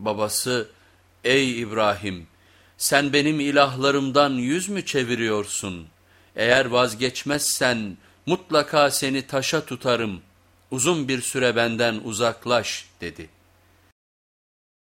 Babası ey İbrahim sen benim ilahlarımdan yüz mü çeviriyorsun? Eğer vazgeçmezsen mutlaka seni taşa tutarım uzun bir süre benden uzaklaş dedi.''